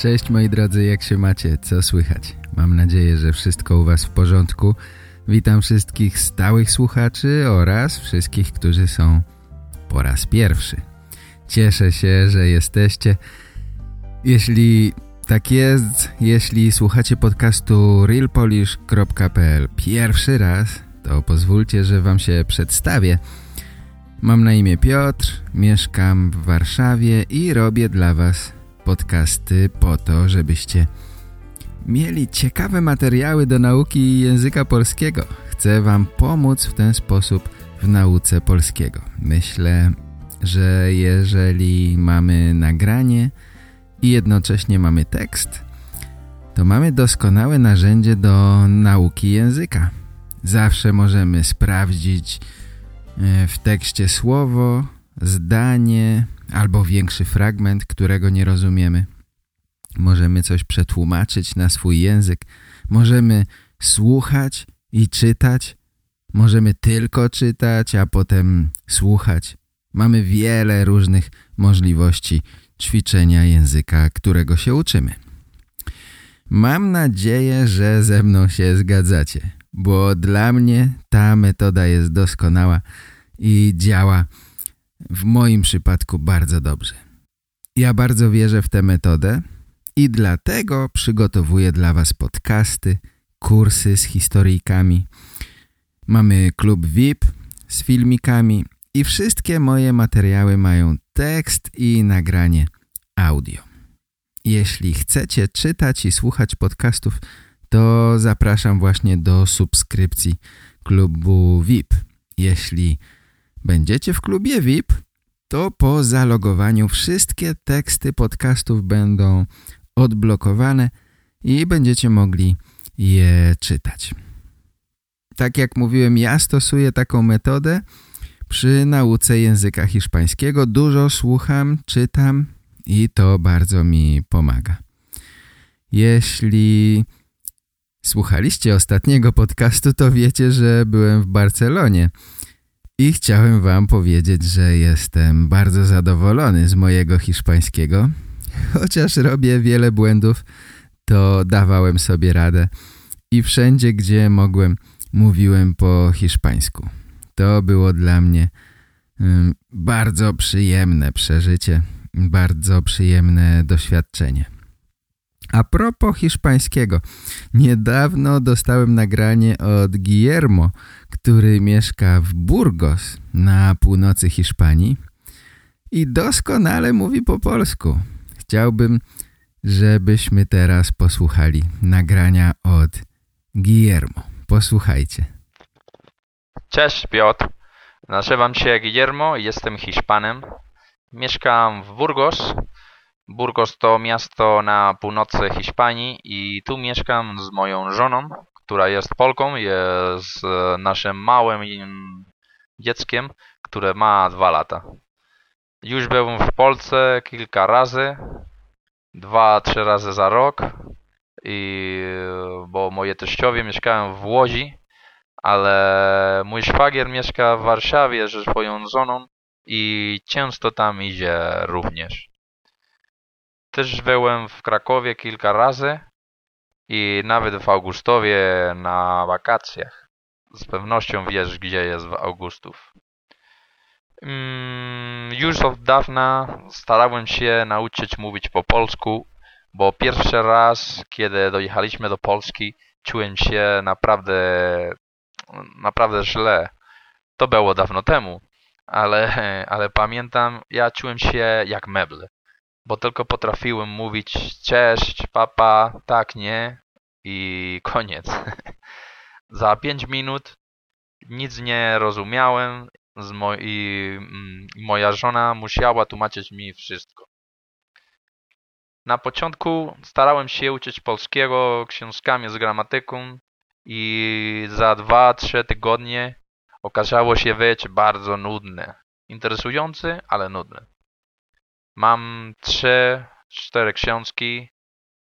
Cześć moi drodzy, jak się macie? Co słychać? Mam nadzieję, że wszystko u was w porządku. Witam wszystkich stałych słuchaczy oraz wszystkich, którzy są po raz pierwszy. Cieszę się, że jesteście. Jeśli tak jest, jeśli słuchacie podcastu realpolish.pl pierwszy raz, to pozwólcie, że wam się przedstawię. Mam na imię Piotr, mieszkam w Warszawie i robię dla was podcasty po to, żebyście mieli ciekawe materiały do nauki języka polskiego. Chcę wam pomóc w ten sposób w nauce polskiego. Myślę, że jeżeli mamy nagranie i jednocześnie mamy tekst, to mamy doskonałe narzędzie do nauki języka. Zawsze możemy sprawdzić e, w tekście słowo, zdanie albo większy fragment, którego nie rozumiemy. Możemy coś przetłumaczyć na swój język. Możemy słuchać i czytać. Możemy tylko czytać, a potem słuchać. Mamy wiele różnych możliwości ćwiczenia języka, którego się uczymy. Mam nadzieję, że ze mną się zgadzacie, bo dla mnie ta metoda jest doskonała i działa w moim przypadku bardzo dobrze. Ja bardzo wierzę w tę metodę i dlatego przygotowuję dla Was podcasty, kursy z historyjkami. Mamy klub VIP z filmikami i wszystkie moje materiały mają tekst i nagranie audio. Jeśli chcecie czytać i słuchać podcastów, to zapraszam właśnie do subskrypcji klubu VIP. Jeśli będziecie w klubie VIP, to po zalogowaniu wszystkie teksty podcastów będą odblokowane i będziecie mogli je czytać. Tak jak mówiłem, ja stosuję taką metodę przy nauce języka hiszpańskiego. Dużo słucham, czytam i to bardzo mi pomaga. Jeśli słuchaliście ostatniego podcastu, to wiecie, że byłem w Barcelonie i chciałem wam powiedzieć, że jestem bardzo zadowolony z mojego hiszpańskiego. Chociaż robię wiele błędów, to dawałem sobie radę i wszędzie, gdzie mogłem, mówiłem po hiszpańsku. To było dla mnie um, bardzo przyjemne przeżycie, bardzo przyjemne doświadczenie. A propos hiszpańskiego, niedawno dostałem nagranie od Guillermo, który mieszka w Burgos na północy Hiszpanii i doskonale mówi po polsku. Chciałbym, żebyśmy teraz posłuchali nagrania od Guillermo. Posłuchajcie. Cześć Piotr, nazywam się Guillermo i jestem Hiszpanem. Mieszkam w Burgos. Burgos to miasto na północy Hiszpanii i tu mieszkam z moją żoną, która jest Polką, jest naszym małym dzieckiem, które ma dwa lata. Już byłem w Polsce kilka razy, dwa, trzy razy za rok, i, bo moje teściowie mieszkają w Łodzi, ale mój szwagier mieszka w Warszawie ze swoją żoną i często tam idzie również. Też byłem w Krakowie kilka razy i nawet w Augustowie na wakacjach. Z pewnością wiesz, gdzie jest w Augustów. Mm, już od dawna starałem się nauczyć mówić po polsku, bo pierwszy raz, kiedy dojechaliśmy do Polski, czułem się naprawdę, naprawdę źle. To było dawno temu, ale, ale pamiętam, ja czułem się jak meble, bo tylko potrafiłem mówić cześć, papa, tak, nie i koniec. Za pięć minut nic nie rozumiałem z mo i mm, moja żona musiała tłumaczyć mi wszystko. Na początku starałem się uczyć polskiego książkami z gramatyką i za 2-3 tygodnie okazało się być bardzo nudne. Interesujące, ale nudne. Mam 3-4 książki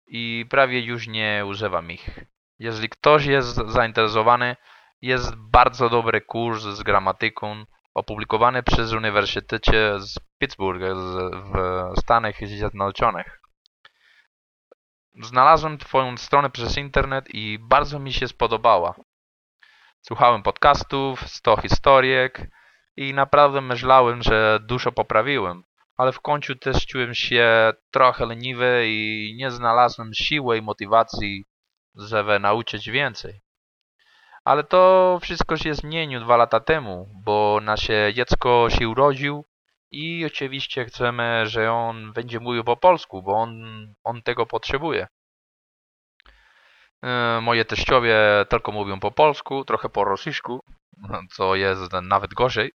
i prawie już nie używam ich. Jeśli ktoś jest zainteresowany, jest bardzo dobry kurs z gramatyką opublikowany przez Uniwersytet z Pittsburgh w Stanach Zjednoczonych. Znalazłem Twoją stronę przez internet i bardzo mi się spodobała. Słuchałem podcastów, 100 historyjek i naprawdę myślałem, że dużo poprawiłem, ale w końcu też czułem się trochę leniwy i nie znalazłem siły i motywacji, żeby nauczyć więcej. Ale to wszystko się zmieniło dwa lata temu, bo nasze dziecko się urodził i oczywiście chcemy, że on będzie mówił po polsku, bo on, on tego potrzebuje. E, moje teściowie tylko mówią po polsku, trochę po rosyjsku, co jest nawet gorzej.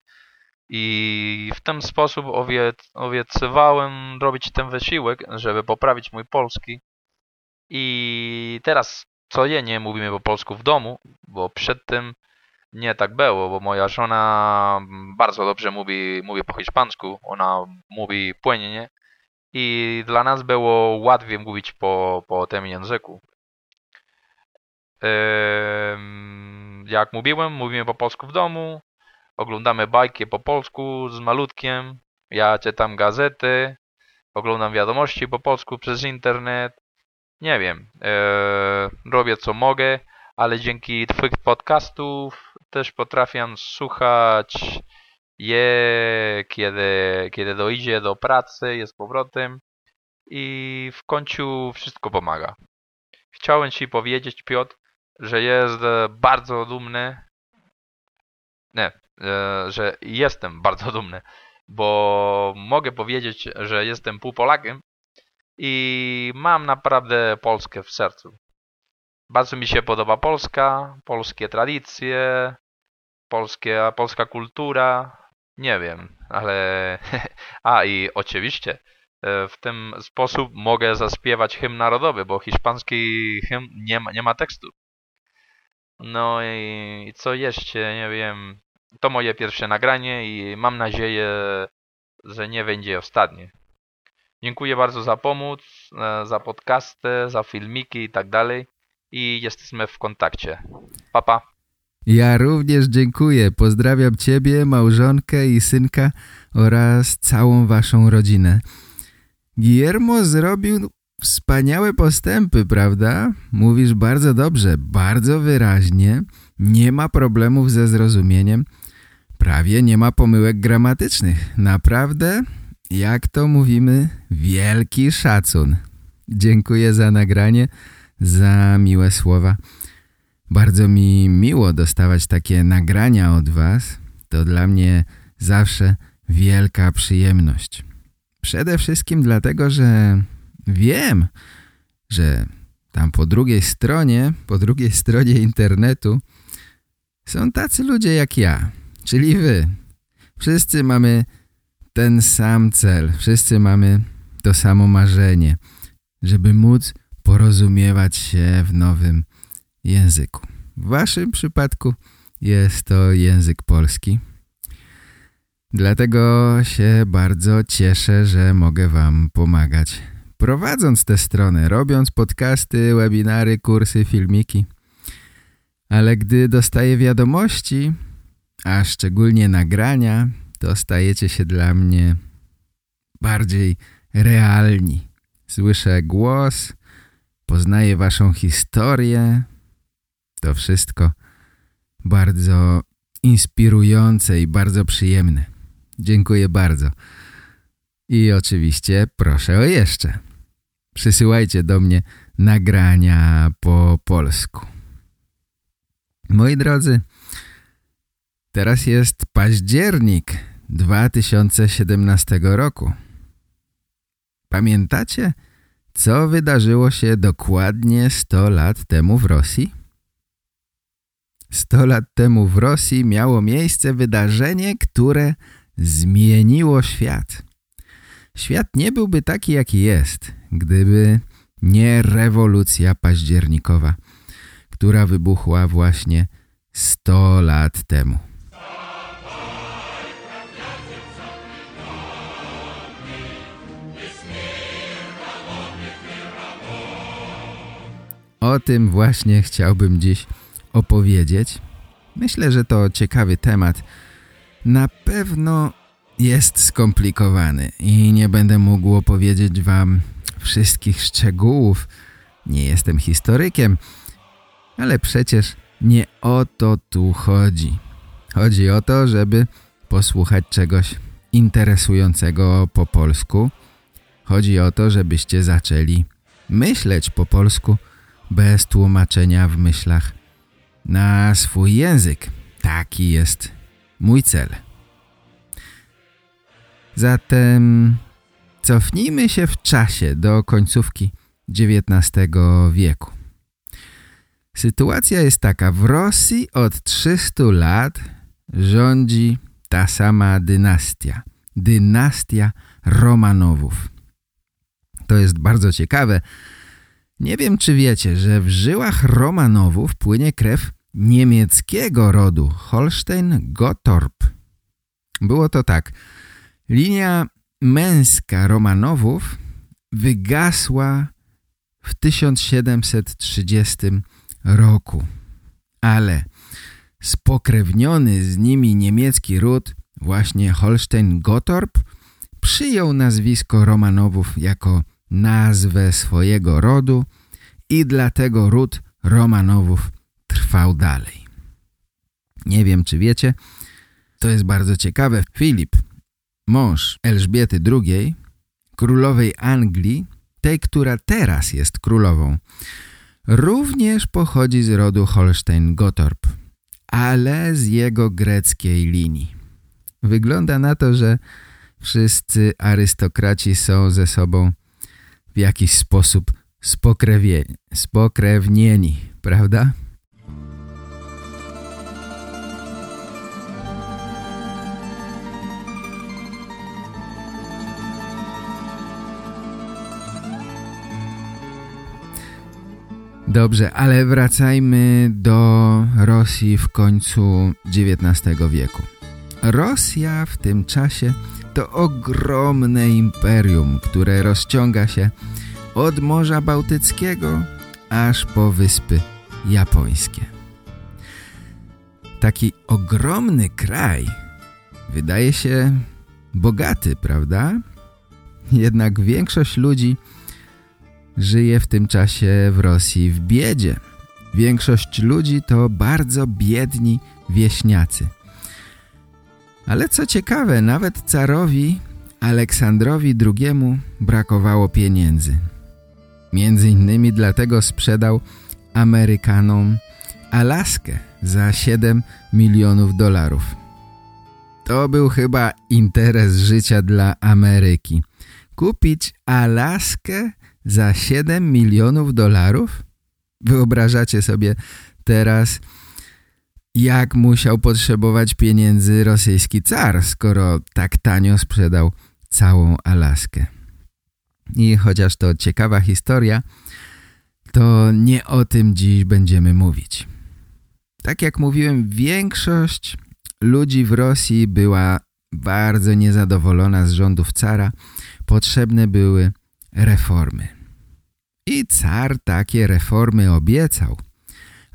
I w ten sposób obiec, obiecywałem robić ten wysiłek, żeby poprawić mój polski. I teraz codziennie mówimy po polsku w domu, bo przed tym nie tak było, bo moja żona bardzo dobrze mówi, mówi po hiszpańsku, ona mówi płynnie i dla nas było łatwiej mówić po, po tym języku. Jak mówiłem, mówimy po polsku w domu, oglądamy bajki po polsku z malutkiem, ja czytam gazety, oglądam wiadomości po polsku przez internet, nie wiem, robię co mogę, ale dzięki Twoich podcastów też potrafię słuchać je, kiedy, kiedy dojdzie do pracy, jest powrotem i w końcu wszystko pomaga. Chciałem Ci powiedzieć, Piotr, że jest bardzo dumny, nie, że jestem bardzo dumny, bo mogę powiedzieć, że jestem pół Polakiem i mam naprawdę Polskę w sercu. Bardzo mi się podoba Polska, polskie tradycje, polskie, polska kultura. Nie wiem, ale... A i oczywiście e, w ten sposób mogę zaśpiewać hymn narodowy, bo hiszpański hymn nie ma, nie ma tekstu. No i co jeszcze, nie wiem. To moje pierwsze nagranie i mam nadzieję, że nie będzie ostatnie. Dziękuję bardzo za pomoc, e, za podcasty, za filmiki i tak dalej i jesteśmy w kontakcie. Papa. Pa. Ja również dziękuję. Pozdrawiam Ciebie, małżonkę i synka oraz całą Waszą rodzinę. Guillermo zrobił wspaniałe postępy, prawda? Mówisz bardzo dobrze, bardzo wyraźnie. Nie ma problemów ze zrozumieniem. Prawie nie ma pomyłek gramatycznych. Naprawdę, jak to mówimy, wielki szacun. Dziękuję za nagranie za miłe słowa. Bardzo mi miło dostawać takie nagrania od Was. To dla mnie zawsze wielka przyjemność. Przede wszystkim dlatego, że wiem, że tam po drugiej stronie, po drugiej stronie internetu są tacy ludzie jak ja, czyli Wy. Wszyscy mamy ten sam cel, wszyscy mamy to samo marzenie, żeby móc porozumiewać się w nowym języku. W waszym przypadku jest to język polski. Dlatego się bardzo cieszę, że mogę wam pomagać. Prowadząc tę stronę, robiąc podcasty, webinary, kursy, filmiki. Ale gdy dostaję wiadomości, a szczególnie nagrania, to stajecie się dla mnie bardziej realni. Słyszę głos, poznaję waszą historię. To wszystko bardzo inspirujące i bardzo przyjemne. Dziękuję bardzo. I oczywiście proszę o jeszcze. Przysyłajcie do mnie nagrania po polsku. Moi drodzy, teraz jest październik 2017 roku. Pamiętacie, co wydarzyło się dokładnie 100 lat temu w Rosji? 100 lat temu w Rosji miało miejsce wydarzenie, które zmieniło świat. Świat nie byłby taki, jaki jest, gdyby nie rewolucja październikowa, która wybuchła właśnie 100 lat temu. O tym właśnie chciałbym dziś opowiedzieć. Myślę, że to ciekawy temat. Na pewno jest skomplikowany i nie będę mógł opowiedzieć wam wszystkich szczegółów. Nie jestem historykiem, ale przecież nie o to tu chodzi. Chodzi o to, żeby posłuchać czegoś interesującego po polsku. Chodzi o to, żebyście zaczęli myśleć po polsku bez tłumaczenia w myślach na swój język. Taki jest mój cel. Zatem cofnijmy się w czasie do końcówki XIX wieku. Sytuacja jest taka. W Rosji od 300 lat rządzi ta sama dynastia. Dynastia Romanowów. To jest bardzo ciekawe. Nie wiem, czy wiecie, że w żyłach Romanowów płynie krew niemieckiego rodu Holstein-Gottorp. Było to tak. Linia męska Romanowów wygasła w 1730 roku. Ale spokrewniony z nimi niemiecki ród, właśnie Holstein-Gottorp, przyjął nazwisko Romanowów jako nazwę swojego rodu i dlatego ród Romanowów trwał dalej. Nie wiem, czy wiecie, to jest bardzo ciekawe. Filip, mąż Elżbiety II, królowej Anglii, tej, która teraz jest królową, również pochodzi z rodu Holstein-Gottorp, ale z jego greckiej linii. Wygląda na to, że wszyscy arystokraci są ze sobą w jakiś sposób spokrewnieni, prawda? Dobrze, ale wracajmy do Rosji w końcu XIX wieku. Rosja w tym czasie to ogromne imperium, które rozciąga się od Morza Bałtyckiego aż po Wyspy Japońskie. Taki ogromny kraj wydaje się bogaty, prawda? Jednak większość ludzi żyje w tym czasie w Rosji w biedzie. Większość ludzi to bardzo biedni wieśniacy. Ale co ciekawe, nawet carowi Aleksandrowi II brakowało pieniędzy. Między innymi dlatego sprzedał Amerykanom Alaskę za 7 milionów dolarów. To był chyba interes życia dla Ameryki. Kupić Alaskę za 7 milionów dolarów? Wyobrażacie sobie teraz, jak musiał potrzebować pieniędzy rosyjski car, skoro tak tanio sprzedał całą Alaskę. I chociaż to ciekawa historia, to nie o tym dziś będziemy mówić. Tak jak mówiłem, większość ludzi w Rosji była bardzo niezadowolona z rządów cara. Potrzebne były reformy. I car takie reformy obiecał,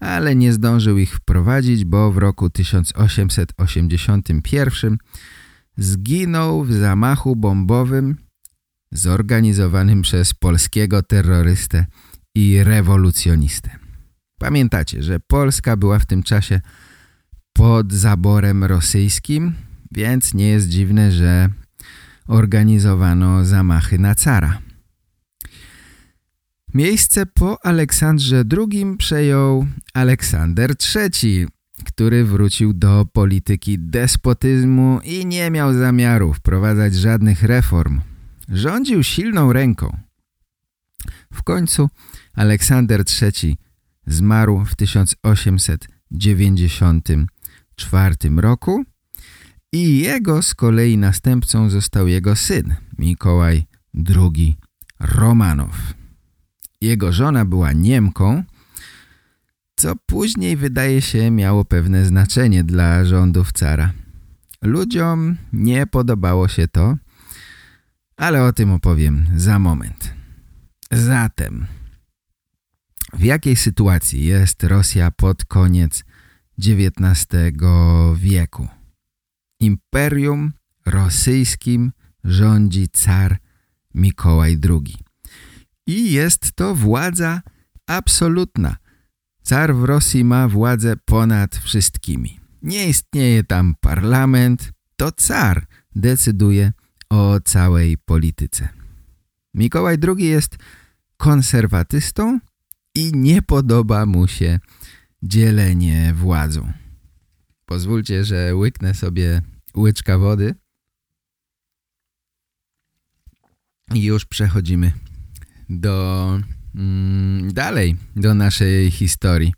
ale nie zdążył ich wprowadzić, bo w roku 1881 zginął w zamachu bombowym zorganizowanym przez polskiego terrorystę i rewolucjonistę. Pamiętacie, że Polska była w tym czasie pod zaborem rosyjskim, więc nie jest dziwne, że organizowano zamachy na cara. Miejsce po Aleksandrze II przejął Aleksander III, który wrócił do polityki despotyzmu i nie miał zamiaru wprowadzać żadnych reform. Rządził silną ręką. W końcu Aleksander III zmarł w 1894 roku i jego z kolei następcą został jego syn Mikołaj II Romanow. Jego żona była Niemką, co później wydaje się miało pewne znaczenie dla rządów cara. Ludziom nie podobało się to, ale o tym opowiem za moment. Zatem, w jakiej sytuacji jest Rosja pod koniec XIX wieku? Imperium rosyjskim rządzi car Mikołaj II. I jest to władza absolutna. Car w Rosji ma władzę ponad wszystkimi. Nie istnieje tam parlament, to car decyduje o całej polityce. Mikołaj II jest konserwatystą i nie podoba mu się dzielenie władzą. Pozwólcie, że łyknę sobie łyczka wody i już przechodzimy do mm, dalej, do naszej historii.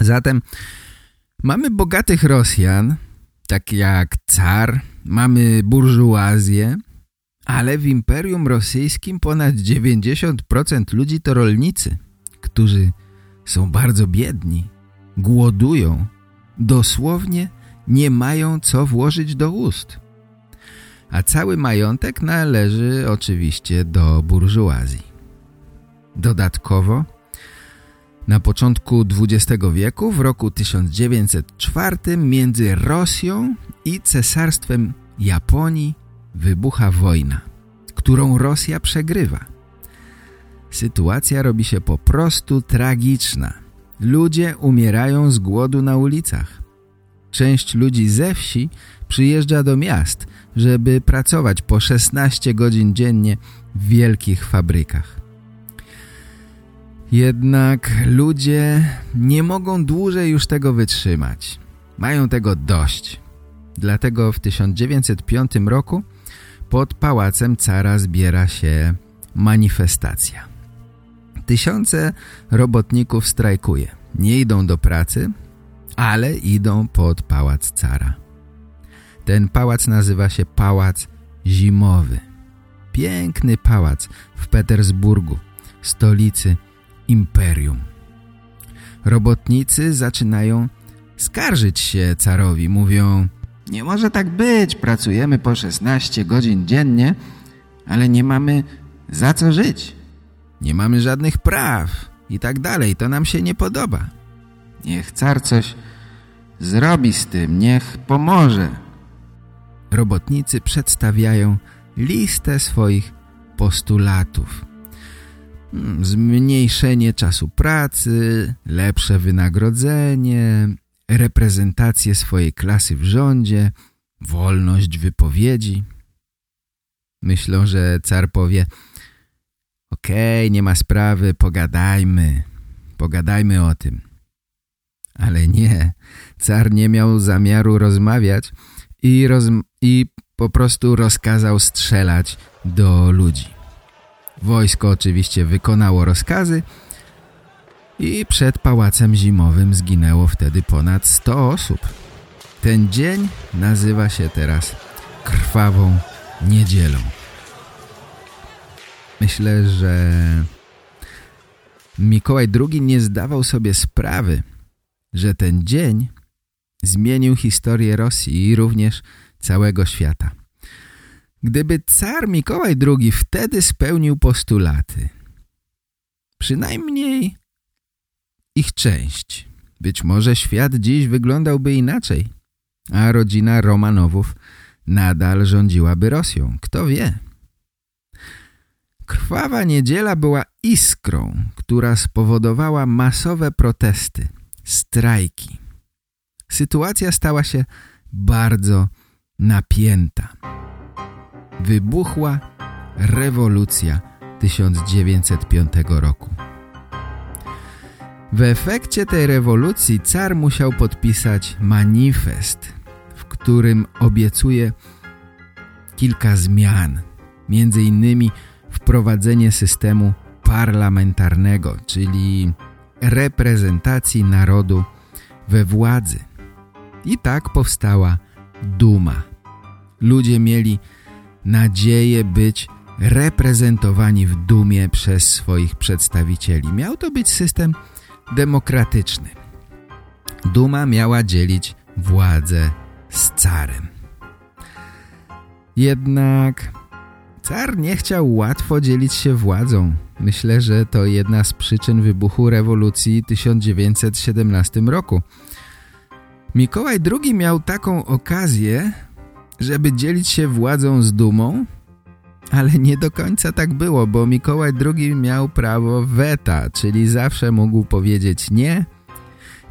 Zatem mamy bogatych Rosjan, tak jak car, mamy burżuazję, ale w Imperium Rosyjskim ponad 90% ludzi to rolnicy, którzy są bardzo biedni, głodują, dosłownie nie mają co włożyć do ust. A cały majątek należy oczywiście do burżuazji. Dodatkowo na początku XX wieku, w roku 1904 między Rosją i Cesarstwem Japonii wybucha wojna, którą Rosja przegrywa. Sytuacja robi się po prostu tragiczna. Ludzie umierają z głodu na ulicach. Część ludzi ze wsi przyjeżdża do miast, żeby pracować po 16 godzin dziennie w wielkich fabrykach. Jednak ludzie nie mogą dłużej już tego wytrzymać. Mają tego dość. Dlatego w 1905 roku pod pałacem cara zbiera się manifestacja. Tysiące robotników strajkuje. Nie idą do pracy, ale idą pod pałac cara. Ten pałac nazywa się Pałac Zimowy. Piękny pałac w Petersburgu, stolicy imperium. Robotnicy zaczynają skarżyć się carowi. Mówią, nie może tak być, pracujemy po 16 godzin dziennie, ale nie mamy za co żyć. Nie mamy żadnych praw i tak dalej. To nam się nie podoba. Niech car coś zrobi z tym, niech pomoże. Robotnicy przedstawiają listę swoich postulatów. Hmm, zmniejszenie czasu pracy, lepsze wynagrodzenie, reprezentację swojej klasy w rządzie, wolność wypowiedzi. Myślą, że car powie okej, okay, nie ma sprawy, pogadajmy, pogadajmy o tym. Ale nie, car nie miał zamiaru rozmawiać i, roz, i po prostu rozkazał strzelać do ludzi. Wojsko oczywiście wykonało rozkazy i przed Pałacem Zimowym zginęło wtedy ponad 100 osób. Ten dzień nazywa się teraz Krwawą Niedzielą. Myślę, że Mikołaj II nie zdawał sobie sprawy, że ten dzień zmienił historię Rosji i również całego świata. Gdyby car Mikołaj II wtedy spełnił postulaty, przynajmniej ich część, być może świat dziś wyglądałby inaczej, a rodzina Romanowów nadal rządziłaby Rosją. Kto wie? Krwawa niedziela była iskrą, która spowodowała masowe protesty, strajki. Sytuacja stała się bardzo napięta. Wybuchła rewolucja 1905 roku. W efekcie tej rewolucji car musiał podpisać manifest, w którym obiecuje kilka zmian, między innymi wprowadzenie systemu parlamentarnego, czyli reprezentacji narodu we władzy. I tak powstała Duma. Ludzie mieli nadzieję być reprezentowani w dumie przez swoich przedstawicieli. Miał to być system demokratyczny. Duma miała dzielić władzę z carem. Jednak car nie chciał łatwo dzielić się władzą. Myślę, że to jedna z przyczyn wybuchu rewolucji w 1917 roku. Mikołaj II miał taką okazję, żeby dzielić się władzą z dumą, ale nie do końca tak było, bo Mikołaj II miał prawo weta, czyli zawsze mógł powiedzieć nie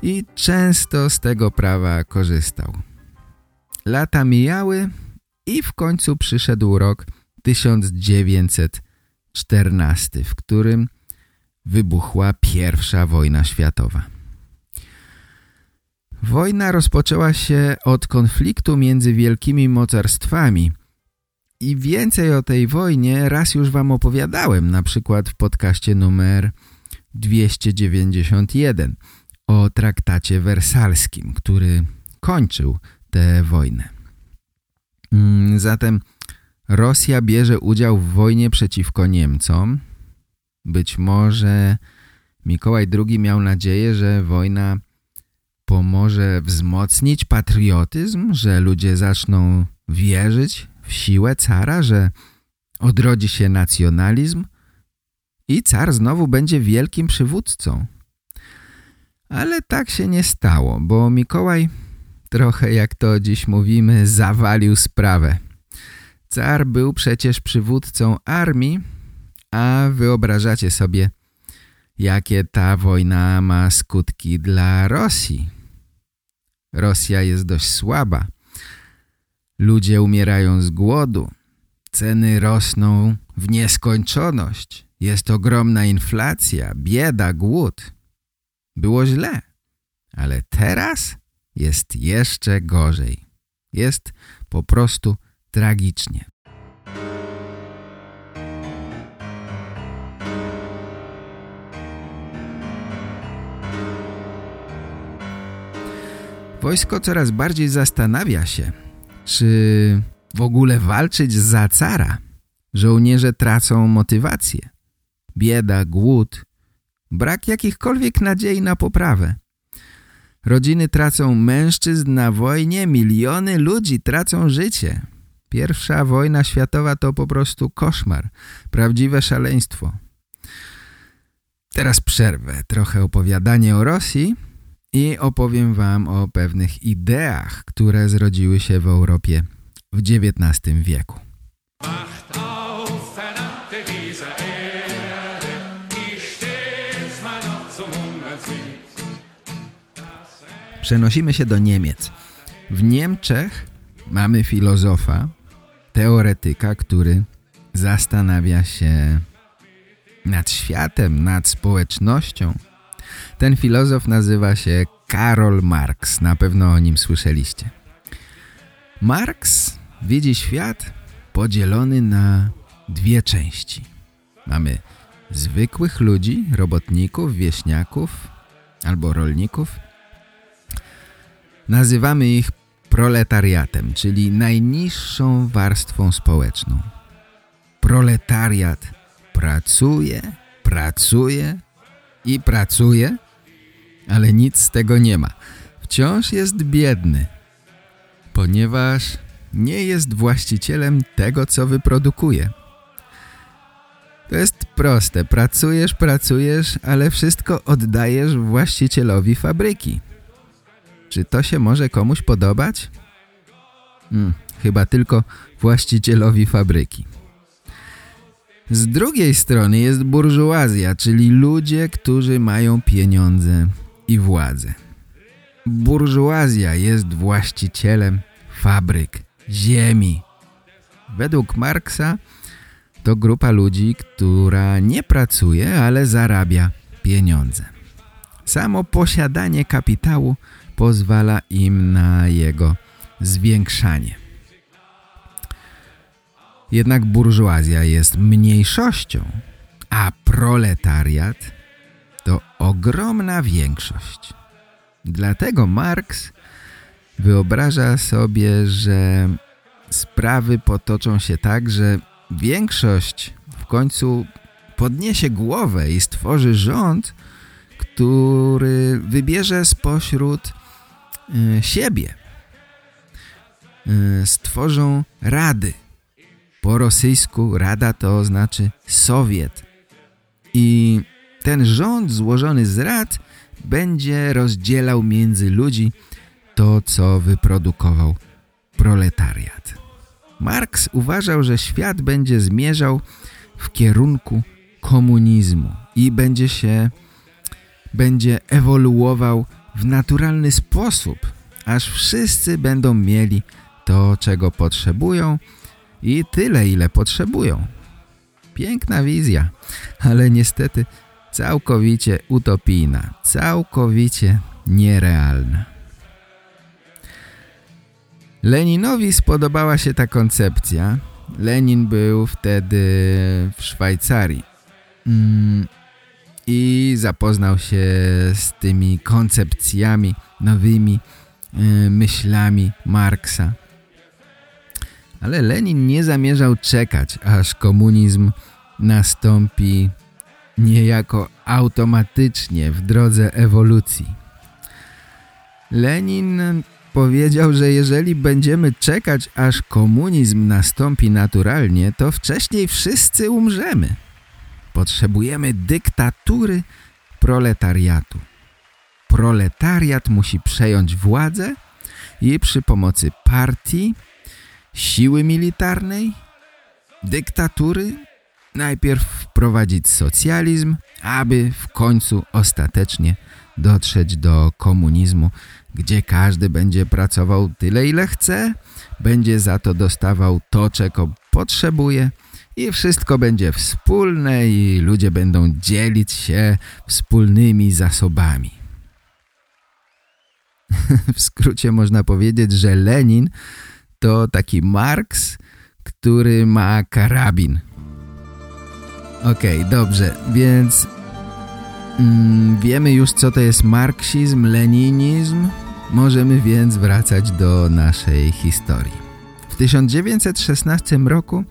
i często z tego prawa korzystał. Lata mijały i w końcu przyszedł rok 1914, w którym wybuchła pierwsza wojna światowa. Wojna rozpoczęła się od konfliktu między wielkimi mocarstwami i więcej o tej wojnie raz już wam opowiadałem, na przykład w podcaście numer 291 o traktacie wersalskim, który kończył tę wojnę. Mm, zatem Rosja bierze udział w wojnie przeciwko Niemcom. Być może Mikołaj II miał nadzieję, że wojna pomoże wzmocnić patriotyzm, że ludzie zaczną wierzyć w siłę cara, że odrodzi się nacjonalizm i car znowu będzie wielkim przywódcą. Ale tak się nie stało, bo Mikołaj trochę, jak to dziś mówimy, zawalił sprawę. Car był przecież przywódcą armii, a wyobrażacie sobie, jakie ta wojna ma skutki dla Rosji. Rosja jest dość słaba. Ludzie umierają z głodu. Ceny rosną w nieskończoność. Jest ogromna inflacja, bieda, głód. Było źle, ale teraz jest jeszcze gorzej. Jest po prostu tragicznie. Wojsko coraz bardziej zastanawia się, czy w ogóle walczyć za cara. Żołnierze tracą motywację. Bieda, głód, brak jakichkolwiek nadziei na poprawę. Rodziny tracą mężczyzn na wojnie, miliony ludzi tracą życie. Pierwsza wojna światowa to po prostu koszmar, prawdziwe szaleństwo. Teraz przerwę trochę opowiadanie o Rosji i opowiem wam o pewnych ideach, które zrodziły się w Europie w XIX wieku. Przenosimy się do Niemiec. W Niemczech mamy filozofa, teoretyka, który zastanawia się nad światem, nad społecznością. Ten filozof nazywa się Karol Marx. Na pewno o nim słyszeliście. Marx widzi świat podzielony na dwie części. Mamy zwykłych ludzi, robotników, wieśniaków albo rolników. Nazywamy ich proletariatem, czyli najniższą warstwą społeczną. Proletariat pracuje, pracuje i pracuje, ale nic z tego nie ma. Wciąż jest biedny, ponieważ nie jest właścicielem tego, co wyprodukuje. To jest proste. Pracujesz, pracujesz, ale wszystko oddajesz właścicielowi fabryki. Czy to się może komuś podobać? Hmm, chyba tylko właścicielowi fabryki. Z drugiej strony jest burżuazja, czyli ludzie, którzy mają pieniądze i władzę. Burżuazja jest właścicielem fabryk, ziemi. Według Marksa to grupa ludzi, która nie pracuje, ale zarabia pieniądze. Samo posiadanie kapitału pozwala im na jego zwiększanie. Jednak burżuazja jest mniejszością, a proletariat to ogromna większość. Dlatego Marx wyobraża sobie, że sprawy potoczą się tak, że większość w końcu podniesie głowę i stworzy rząd, który wybierze spośród y, siebie. Y, stworzą rady. Po rosyjsku rada to znaczy Sowiet. I ten rząd złożony z rad będzie rozdzielał między ludzi to, co wyprodukował proletariat. Marks uważał, że świat będzie zmierzał w kierunku komunizmu i będzie się będzie ewoluował w naturalny sposób, aż wszyscy będą mieli to, czego potrzebują i tyle, ile potrzebują. Piękna wizja, ale niestety całkowicie utopijna, całkowicie nierealna. Leninowi spodobała się ta koncepcja. Lenin był wtedy w Szwajcarii mm, i zapoznał się z tymi koncepcjami, nowymi y, myślami Marksa. Ale Lenin nie zamierzał czekać, aż komunizm nastąpi niejako automatycznie w drodze ewolucji. Lenin powiedział, że jeżeli będziemy czekać, aż komunizm nastąpi naturalnie, to wcześniej wszyscy umrzemy. Potrzebujemy dyktatury proletariatu. Proletariat musi przejąć władzę i przy pomocy partii, siły militarnej, dyktatury najpierw wprowadzić socjalizm, aby w końcu ostatecznie dotrzeć do komunizmu, gdzie każdy będzie pracował tyle, ile chce, będzie za to dostawał to, czego potrzebuje i wszystko będzie wspólne i ludzie będą dzielić się wspólnymi zasobami. w skrócie można powiedzieć, że Lenin to taki Marks, który ma karabin. Okej, okay, dobrze, więc mm, wiemy już co to jest marksizm, leninizm, możemy więc wracać do naszej historii. W 1916 roku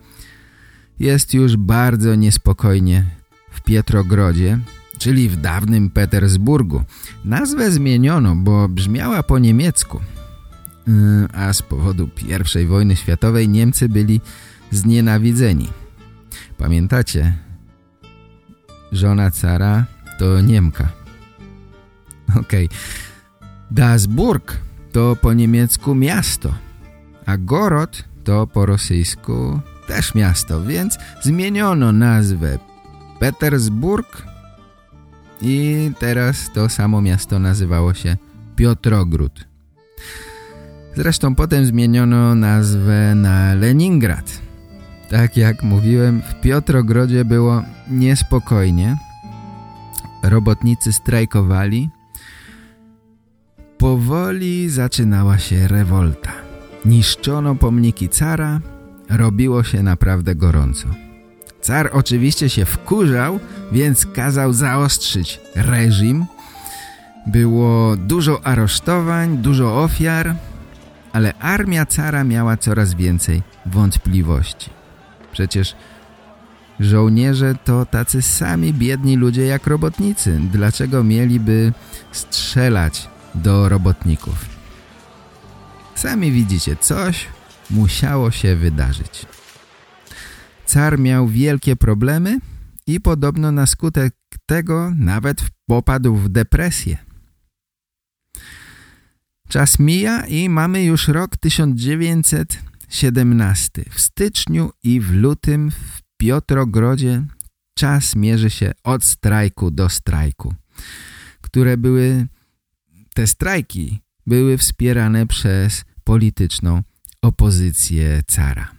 jest już bardzo niespokojnie w Pietrogrodzie, czyli w dawnym Petersburgu. Nazwę zmieniono, bo brzmiała po niemiecku, a z powodu I wojny światowej Niemcy byli znienawidzeni. Pamiętacie, żona cara to Niemka. Okej. Okay. To po niemiecku miasto, a Gorod to po rosyjsku też miasto, więc zmieniono nazwę Petersburg i teraz to samo miasto nazywało się Piotrogród. Zresztą potem zmieniono nazwę na Leningrad. Tak jak mówiłem, w Piotrogrodzie było niespokojnie. Robotnicy strajkowali. Powoli zaczynała się rewolta. Niszczono pomniki cara, robiło się naprawdę gorąco. Car oczywiście się wkurzał, więc kazał zaostrzyć reżim. Było dużo aresztowań, dużo ofiar, ale armia cara miała coraz więcej wątpliwości. Przecież żołnierze to tacy sami biedni ludzie jak robotnicy. Dlaczego mieliby strzelać do robotników? Sami widzicie, coś musiało się wydarzyć. Car miał wielkie problemy i podobno na skutek tego nawet popadł w depresję. Czas mija i mamy już rok 1917. W styczniu i w lutym w Piotrogrodzie czas mierzy się od strajku do strajku, które były, te strajki były wspierane przez polityczną opozycję cara.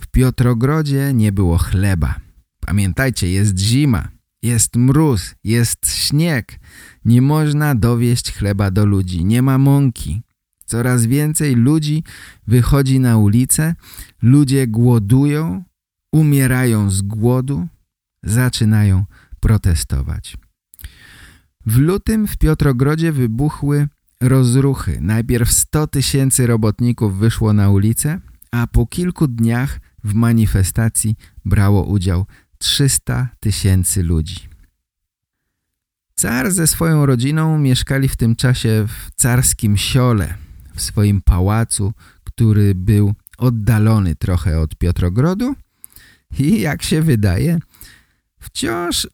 W Piotrogrodzie nie było chleba. Pamiętajcie, jest zima, jest mróz, jest śnieg. Nie można dowieść chleba do ludzi, nie ma mąki. Coraz więcej ludzi wychodzi na ulicę, ludzie głodują, umierają z głodu, zaczynają protestować. W lutym w Piotrogrodzie wybuchły rozruchy. Najpierw 100 tysięcy robotników wyszło na ulicę, a po kilku dniach w manifestacji brało udział 300 tysięcy ludzi. Car ze swoją rodziną mieszkali w tym czasie w carskim siole, w swoim pałacu, który był oddalony trochę od Piotrogrodu i jak się wydaje, wciąż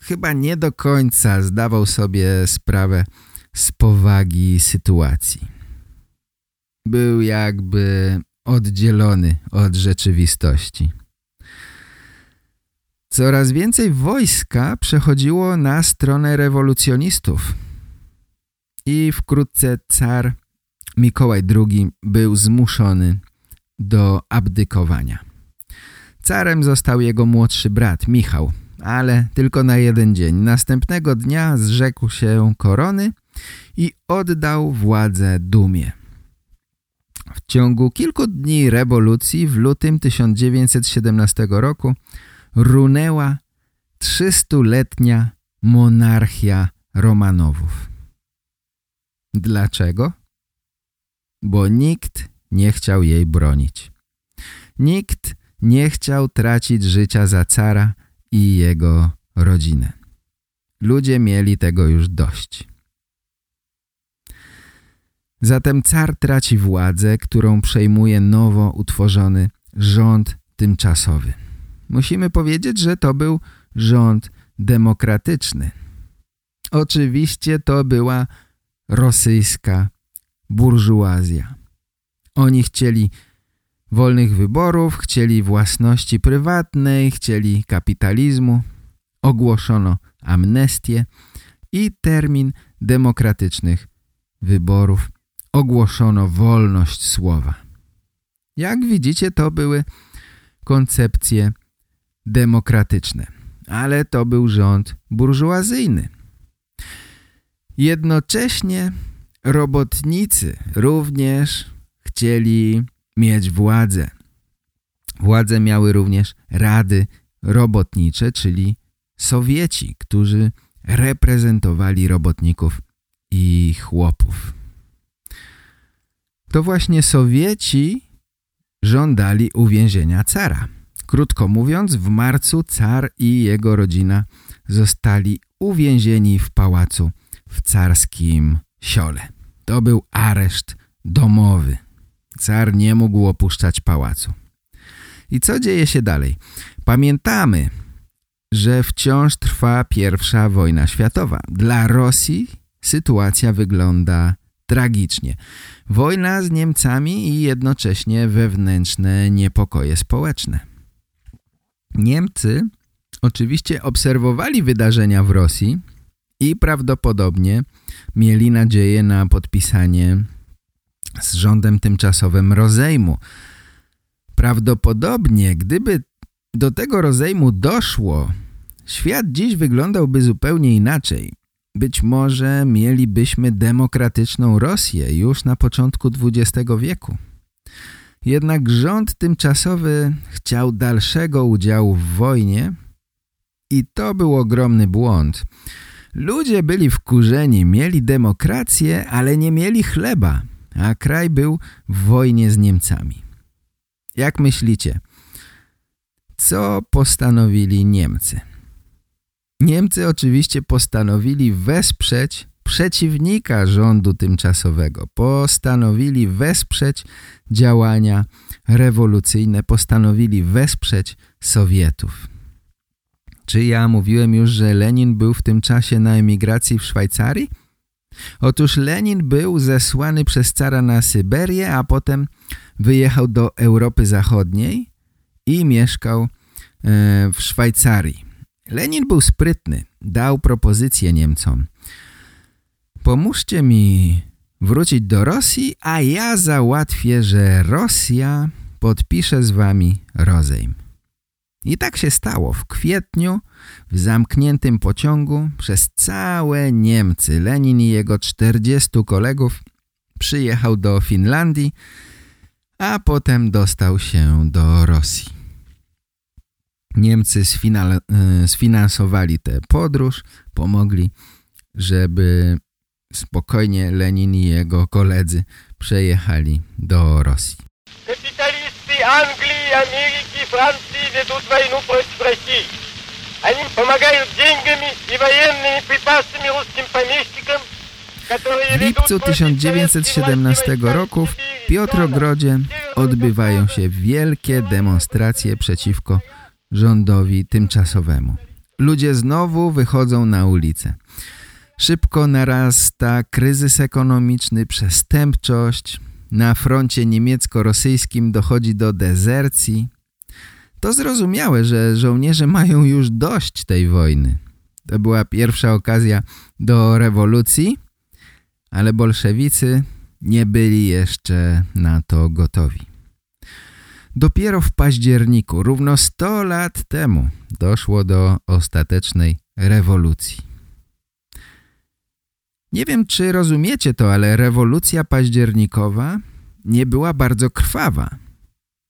chyba nie do końca zdawał sobie sprawę z powagi sytuacji. Był jakby oddzielony od rzeczywistości. Coraz więcej wojska przechodziło na stronę rewolucjonistów i wkrótce car Mikołaj II był zmuszony do abdykowania. Carem został jego młodszy brat Michał, ale tylko na jeden dzień. Następnego dnia zrzekł się korony i oddał władzę dumie. W ciągu kilku dni rewolucji w lutym 1917 roku runęła trzystuletnia monarchia Romanowów. Dlaczego? Bo nikt nie chciał jej bronić. Nikt nie chciał tracić życia za cara i jego rodzinę. Ludzie mieli tego już dość. Zatem car traci władzę, którą przejmuje nowo utworzony rząd tymczasowy. Musimy powiedzieć, że to był rząd demokratyczny. Oczywiście to była rosyjska burżuazja. Oni chcieli wolnych wyborów, chcieli własności prywatnej, chcieli kapitalizmu. Ogłoszono amnestię i termin demokratycznych wyborów. Ogłoszono wolność słowa. Jak widzicie, to były koncepcje demokratyczne, ale to był rząd burżuazyjny. Jednocześnie robotnicy również chcieli mieć władzę. Władzę miały również rady robotnicze, czyli Sowieci, którzy reprezentowali robotników i chłopów. To właśnie Sowieci żądali uwięzienia cara. Krótko mówiąc, w marcu car i jego rodzina zostali uwięzieni w pałacu w carskim siole. To był areszt domowy. Car nie mógł opuszczać pałacu. I co dzieje się dalej? Pamiętamy, że wciąż trwa pierwsza wojna światowa. Dla Rosji sytuacja wygląda tragicznie. Wojna z Niemcami i jednocześnie wewnętrzne niepokoje społeczne. Niemcy oczywiście obserwowali wydarzenia w Rosji i prawdopodobnie mieli nadzieję na podpisanie z rządem tymczasowym rozejmu. Prawdopodobnie, gdyby do tego rozejmu doszło, świat dziś wyglądałby zupełnie inaczej. Być może mielibyśmy demokratyczną Rosję już na początku XX wieku. Jednak rząd tymczasowy chciał dalszego udziału w wojnie i to był ogromny błąd. Ludzie byli wkurzeni, mieli demokrację, ale nie mieli chleba, a kraj był w wojnie z Niemcami. Jak myślicie, co postanowili Niemcy? Niemcy oczywiście postanowili wesprzeć przeciwnika rządu tymczasowego. Postanowili wesprzeć działania rewolucyjne, postanowili wesprzeć Sowietów. Czy ja mówiłem już, że Lenin był w tym czasie na emigracji w Szwajcarii? Otóż Lenin był zesłany przez cara na Syberię, a potem wyjechał do Europy Zachodniej i mieszkał e, w Szwajcarii. Lenin był sprytny, dał propozycję Niemcom. Pomóżcie mi wrócić do Rosji, a ja załatwię, że Rosja podpisze z wami rozejm. I tak się stało. W kwietniu w zamkniętym pociągu przez całe Niemcy Lenin i jego 40 kolegów przyjechał do Finlandii, a potem dostał się do Rosji. Niemcy e, sfinansowali tę podróż, pomogli, żeby spokojnie Lenin i jego koledzy przejechali do Rosji. Kapitalisty Anglii, Ameryki, Francji, ведут войну против России. Они помогают деньгами и военными припасами русским помещикам, w lipcu 1917 roku w Piotrogrodzie odbywają się wielkie demonstracje przeciwko rządowi tymczasowemu. Ludzie znowu wychodzą na ulicę. Szybko narasta kryzys ekonomiczny, przestępczość. Na froncie niemiecko-rosyjskim dochodzi do dezercji. To zrozumiałe, że żołnierze mają już dość tej wojny. To była pierwsza okazja do rewolucji, ale bolszewicy nie byli jeszcze na to gotowi. Dopiero w październiku, równo 100 lat temu, doszło do ostatecznej rewolucji. Nie wiem, czy rozumiecie to, ale rewolucja październikowa nie była bardzo krwawa.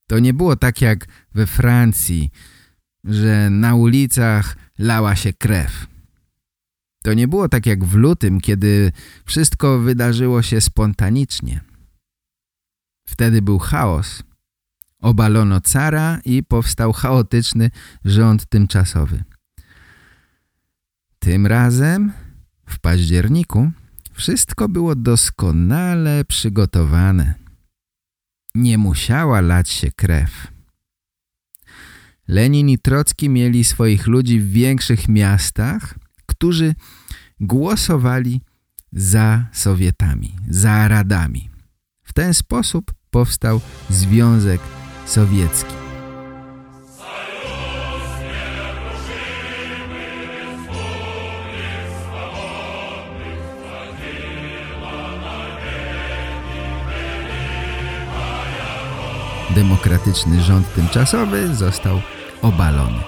To nie było tak jak we Francji, że na ulicach lała się krew. To nie było tak jak w lutym, kiedy wszystko wydarzyło się spontanicznie. Wtedy był chaos. Obalono cara i powstał chaotyczny rząd tymczasowy. Tym razem, w październiku, wszystko było doskonale przygotowane. Nie musiała lać się krew. Lenin i Trocki mieli swoich ludzi w większych miastach, którzy głosowali za Sowietami, za Radami. W ten sposób powstał Związek Sowiecki. demokratyczny rząd tymczasowy został obalony.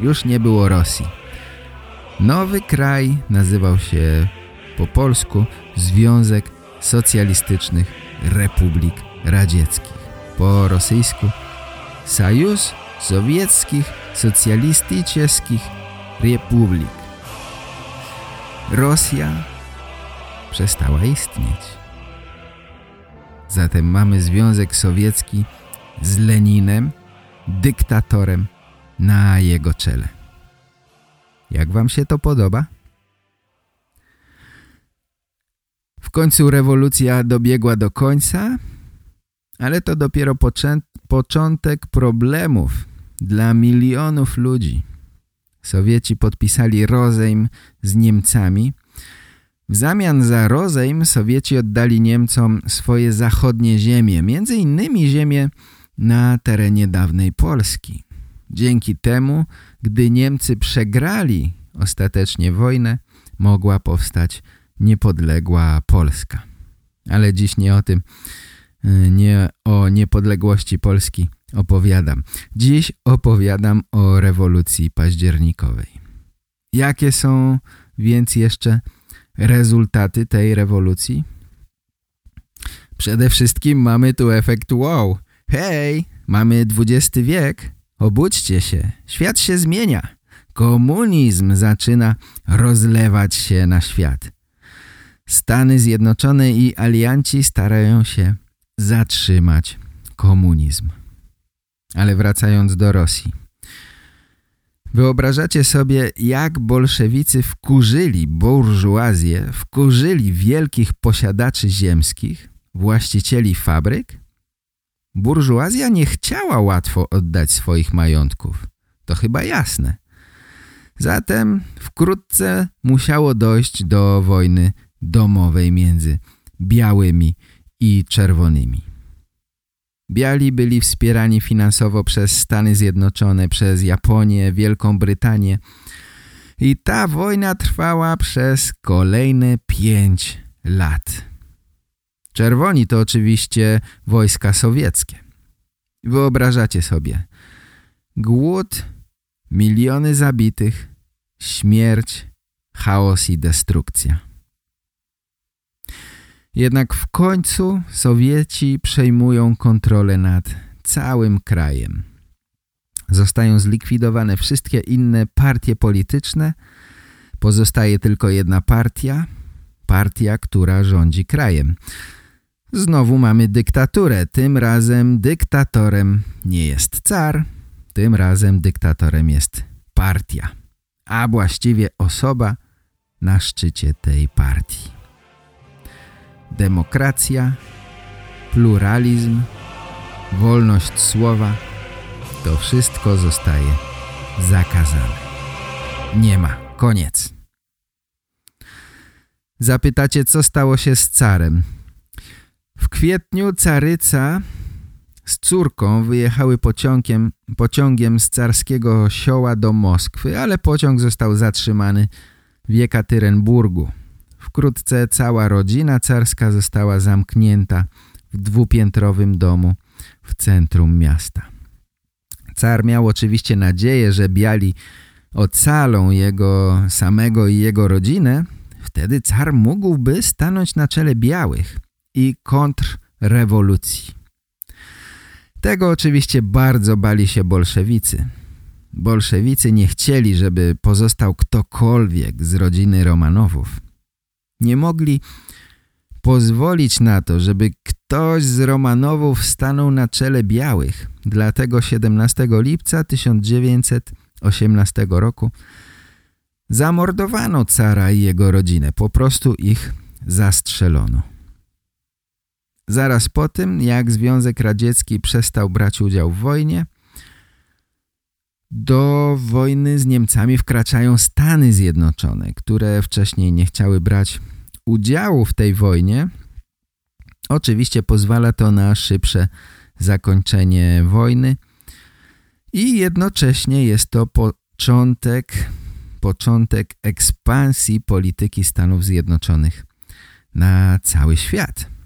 Już nie było Rosji. Nowy kraj nazywał się po polsku Związek Socjalistycznych Republik Radzieckich. Po rosyjsku Sajus Sowieckich Socjalistycznych Republik. Rosja przestała istnieć. Zatem mamy Związek Sowiecki z Leninem, dyktatorem na jego czele. Jak wam się to podoba? W końcu rewolucja dobiegła do końca, ale to dopiero początek problemów dla milionów ludzi. Sowieci podpisali rozejm z Niemcami. W zamian za rozejm Sowieci oddali Niemcom swoje zachodnie ziemie, między innymi ziemię na terenie dawnej Polski. Dzięki temu, gdy Niemcy przegrali ostatecznie wojnę, mogła powstać niepodległa Polska. Ale dziś nie o tym, y, nie o niepodległości Polski opowiadam. Dziś opowiadam o rewolucji październikowej. Jakie są więc jeszcze rezultaty tej rewolucji? Przede wszystkim mamy tu efekt wow. Hej, mamy XX wiek, Obudźcie się, świat się zmienia. Komunizm zaczyna rozlewać się na świat. Stany Zjednoczone i alianci starają się zatrzymać komunizm. Ale wracając do Rosji. Wyobrażacie sobie, jak bolszewicy wkurzyli burżuazję, wkurzyli wielkich posiadaczy ziemskich, właścicieli fabryk? Burżuazja nie chciała łatwo oddać swoich majątków. To chyba jasne. Zatem wkrótce musiało dojść do wojny domowej między białymi i czerwonymi. Biali byli wspierani finansowo przez Stany Zjednoczone, przez Japonię, Wielką Brytanię i ta wojna trwała przez kolejne pięć lat. Czerwoni to oczywiście wojska sowieckie. Wyobrażacie sobie. Głód, miliony zabitych, śmierć, chaos i destrukcja. Jednak w końcu Sowieci przejmują kontrolę nad całym krajem. Zostają zlikwidowane wszystkie inne partie polityczne. Pozostaje tylko jedna partia, partia, która rządzi krajem. Znowu mamy dyktaturę. Tym razem dyktatorem nie jest car, Tym razem dyktatorem jest partia, a właściwie osoba na szczycie tej partii. Demokracja, pluralizm, wolność słowa to wszystko zostaje zakazane. Nie ma. Koniec. Zapytacie, co stało się z carem? W kwietniu caryca z córką wyjechały pociągiem, pociągiem z carskiego sioła do Moskwy, ale pociąg został zatrzymany w Jekatyrenburgu. Wkrótce cała rodzina carska została zamknięta w dwupiętrowym domu w centrum miasta. Car miał oczywiście nadzieję, że biali ocalą jego samego i jego rodzinę, wtedy car mógłby stanąć na czele białych i kontrrewolucji. Tego oczywiście bardzo bali się bolszewicy. Bolszewicy nie chcieli, żeby pozostał ktokolwiek z rodziny Romanowów. Nie mogli pozwolić na to, żeby ktoś z Romanowów stanął na czele białych. Dlatego 17 lipca 1918 roku zamordowano cara i jego rodzinę. Po prostu ich zastrzelono. Zaraz po tym, jak Związek Radziecki przestał brać udział w wojnie, do wojny z Niemcami wkraczają Stany Zjednoczone, które wcześniej nie chciały brać udziału w tej wojnie. Oczywiście pozwala to na szybsze zakończenie wojny i jednocześnie jest to początek, początek ekspansji polityki Stanów Zjednoczonych na cały świat.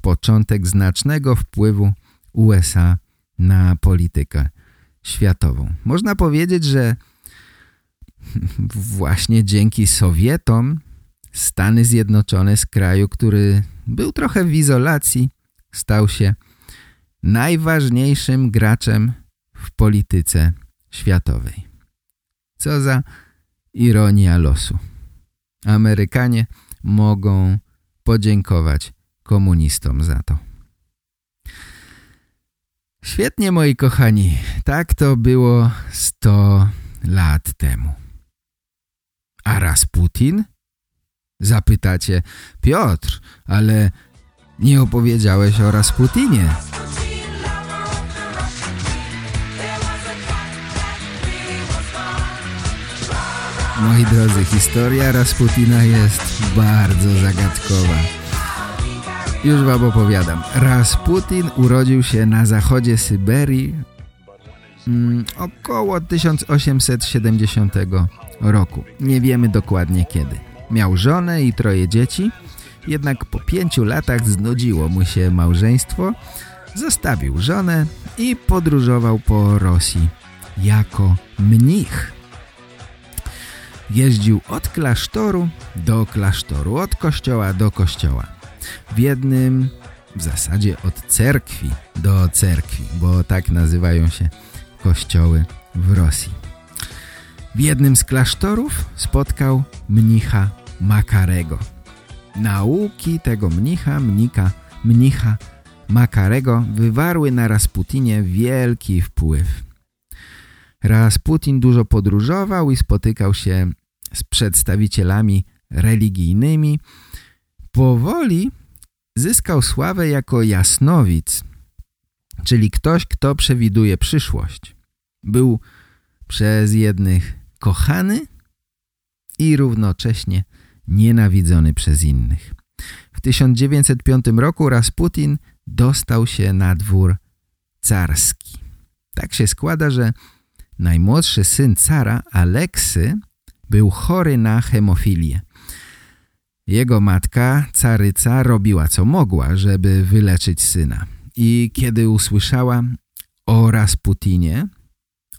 Początek znacznego wpływu USA na politykę światową. Można powiedzieć, że właśnie dzięki Sowietom Stany Zjednoczone z kraju, który był trochę w izolacji, stał się najważniejszym graczem w polityce światowej. Co za ironia losu. Amerykanie mogą podziękować komunistom za to. Świetnie, moi kochani. Tak to było 100 lat temu. A Rasputin? Zapytacie, Piotr, ale nie opowiedziałeś o Rasputinie. Moi drodzy, historia Rasputina jest bardzo zagadkowa. Już wam opowiadam. Rasputin urodził się na zachodzie Syberii mm, około 1870 roku. Nie wiemy dokładnie kiedy. Miał żonę i troje dzieci, jednak po pięciu latach znudziło mu się małżeństwo, zostawił żonę i podróżował po Rosji jako mnich. Jeździł od klasztoru do klasztoru, od kościoła do kościoła. W jednym, w zasadzie od cerkwi do cerkwi, bo tak nazywają się kościoły w Rosji. W jednym z klasztorów spotkał mnicha Makarego. Nauki tego mnicha, mnika, mnicha Makarego wywarły na Rasputinie wielki wpływ. Rasputin dużo podróżował i spotykał się z przedstawicielami religijnymi. Powoli zyskał sławę jako jasnowic, czyli ktoś, kto przewiduje przyszłość. Był przez jednych kochany i równocześnie nienawidzony przez innych. W 1905 roku Rasputin dostał się na dwór carski. Tak się składa, że najmłodszy syn cara, Aleksy, był chory na hemofilię. Jego matka, caryca, robiła co mogła, żeby wyleczyć syna. I kiedy usłyszała o Rasputinie,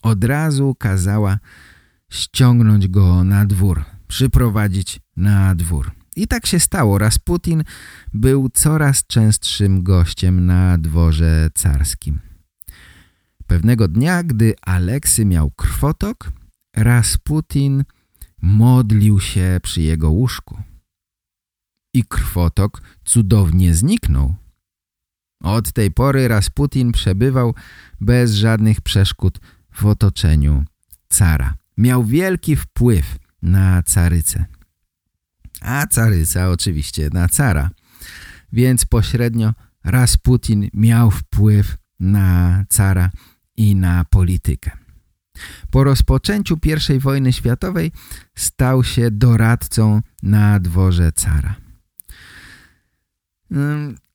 od razu kazała ściągnąć go na dwór, przyprowadzić na dwór. I tak się stało. Rasputin był coraz częstszym gościem na dworze carskim. Pewnego dnia, gdy Aleksy miał krwotok, Rasputin modlił się przy jego łóżku. I krwotok cudownie zniknął. Od tej pory Rasputin przebywał bez żadnych przeszkód w otoczeniu cara. Miał wielki wpływ na carycę. A caryca oczywiście na cara. Więc pośrednio Rasputin miał wpływ na cara i na politykę. Po rozpoczęciu I wojny światowej stał się doradcą na dworze cara.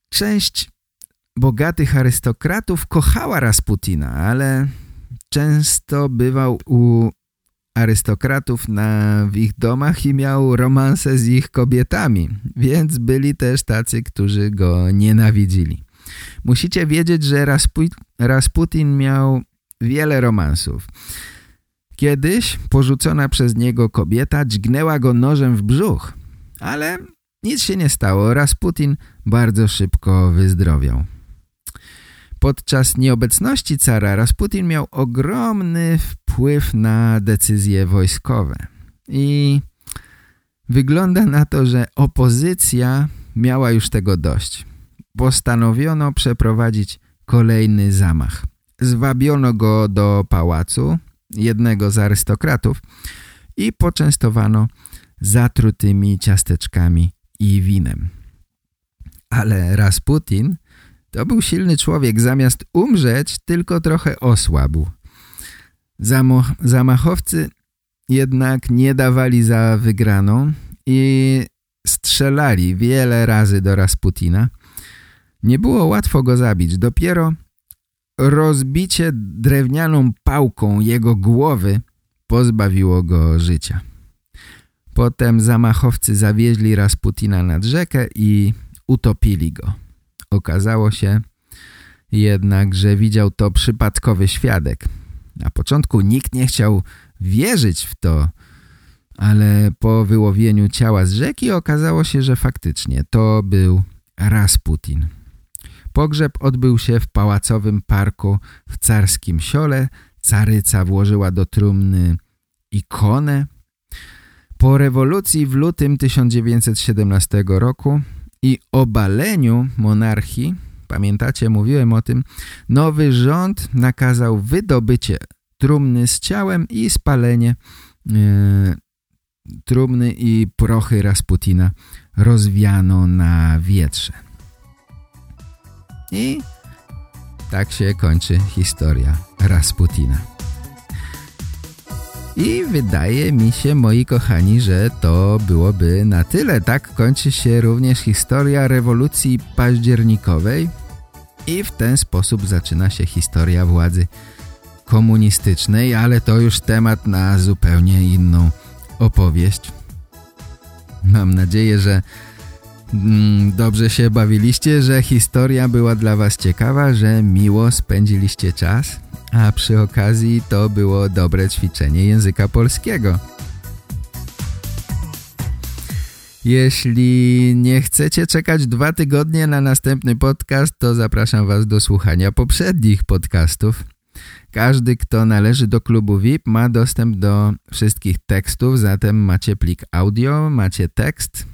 Część bogatych arystokratów kochała Rasputina, ale często bywał u arystokratów na, w ich domach i miał romanse z ich kobietami, więc byli też tacy, którzy go nienawidzili. Musicie wiedzieć, że Rasputin miał wiele romansów. Kiedyś porzucona przez niego kobieta dźgnęła go nożem w brzuch, ale nic się nie stało. Rasputin bardzo szybko wyzdrowiał. Podczas nieobecności cara Rasputin miał ogromny wpływ na decyzje wojskowe. I wygląda na to, że opozycja miała już tego dość. Postanowiono przeprowadzić kolejny zamach. Zwabiono go do pałacu, jednego z arystokratów i poczęstowano zatrutymi ciasteczkami i winem. Ale Rasputin to był silny człowiek. Zamiast umrzeć, tylko trochę osłabł. zamachowcy jednak nie dawali za wygraną i strzelali wiele razy do Rasputina. Nie było łatwo go zabić. Dopiero rozbicie drewnianą pałką jego głowy pozbawiło go życia. Potem zamachowcy zawieźli Rasputina nad rzekę i utopili go. Okazało się jednak, że widział to przypadkowy świadek. Na początku nikt nie chciał wierzyć w to, ale po wyłowieniu ciała z rzeki okazało się, że faktycznie to był Rasputin. Pogrzeb odbył się w pałacowym parku w carskim siole. Caryca włożyła do trumny ikonę. Po rewolucji w lutym 1917 roku i obaleniu monarchii, pamiętacie, mówiłem o tym, nowy rząd nakazał wydobycie trumny z ciałem i spalenie e, trumny i prochy Rasputina rozwiano na wietrze. I tak się kończy historia Rasputina. I wydaje mi się, moi kochani, że to byłoby na tyle. Tak kończy się również historia rewolucji październikowej i w ten sposób zaczyna się historia władzy komunistycznej, ale to już temat na zupełnie inną opowieść. Mam nadzieję, że dobrze się bawiliście, że historia była dla Was ciekawa, że miło spędziliście czas a przy okazji to było dobre ćwiczenie języka polskiego. Jeśli nie chcecie czekać dwa tygodnie na następny podcast, to zapraszam Was do słuchania poprzednich podcastów. Każdy, kto należy do klubu VIP ma dostęp do wszystkich tekstów, zatem macie plik audio, macie tekst,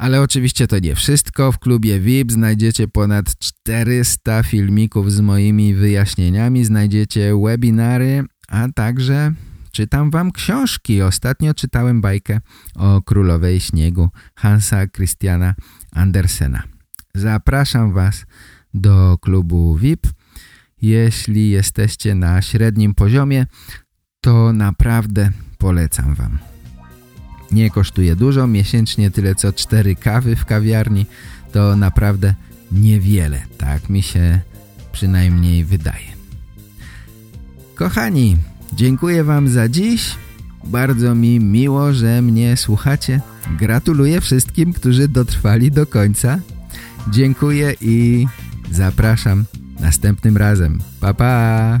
ale oczywiście to nie wszystko. W klubie VIP znajdziecie ponad 400 filmików z moimi wyjaśnieniami, znajdziecie webinary, a także czytam wam książki. Ostatnio czytałem bajkę o Królowej Śniegu Hansa Christiana Andersena. Zapraszam was do klubu VIP. Jeśli jesteście na średnim poziomie, to naprawdę polecam wam. Nie kosztuje dużo, miesięcznie tyle co cztery kawy w kawiarni. To naprawdę niewiele, tak mi się przynajmniej wydaje. Kochani, dziękuję Wam za dziś. Bardzo mi miło, że mnie słuchacie. Gratuluję wszystkim, którzy dotrwali do końca. Dziękuję i zapraszam następnym razem. Pa, pa!